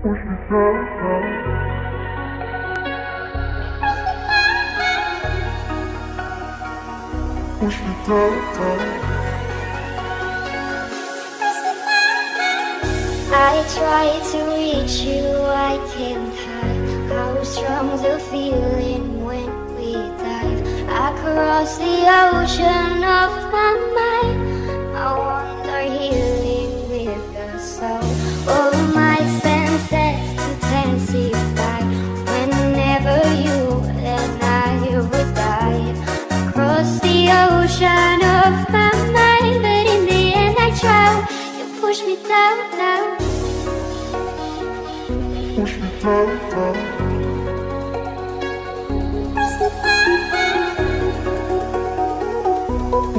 I try to reach you, I can't hide how strong the feeling when we dive across the ocean of my mind.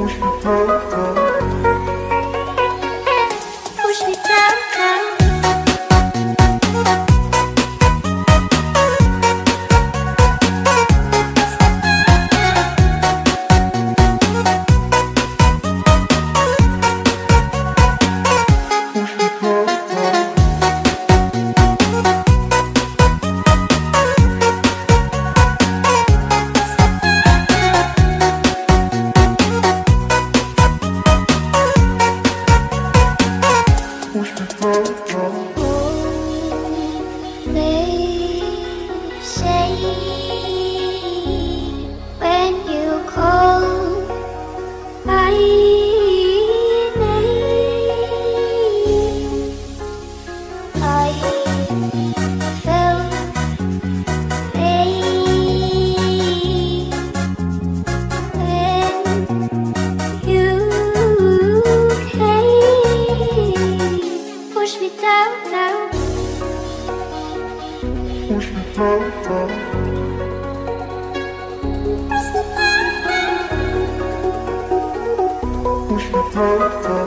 Push me down, down. Thank you.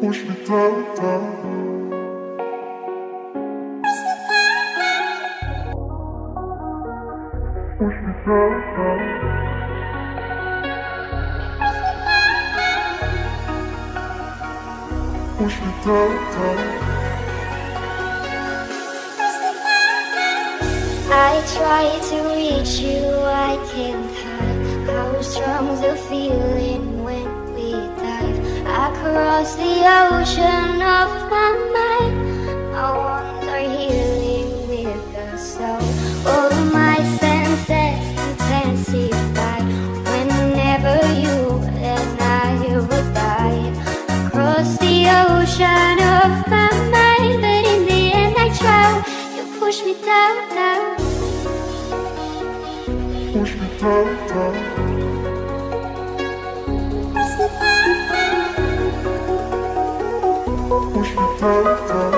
Push me down, down. Push me down, down. Push me down, down. I try to reach you, I can't hide how strong the feeling across the ocean of my mind. I wander healing with the soul. All of my senses intensify whenever you and I would dive across the ocean of my mind. But in the end, I drown. You push me down, down. Push me down, down. Oh.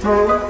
Push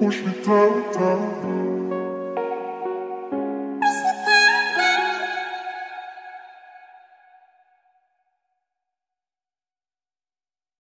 Push me down, down.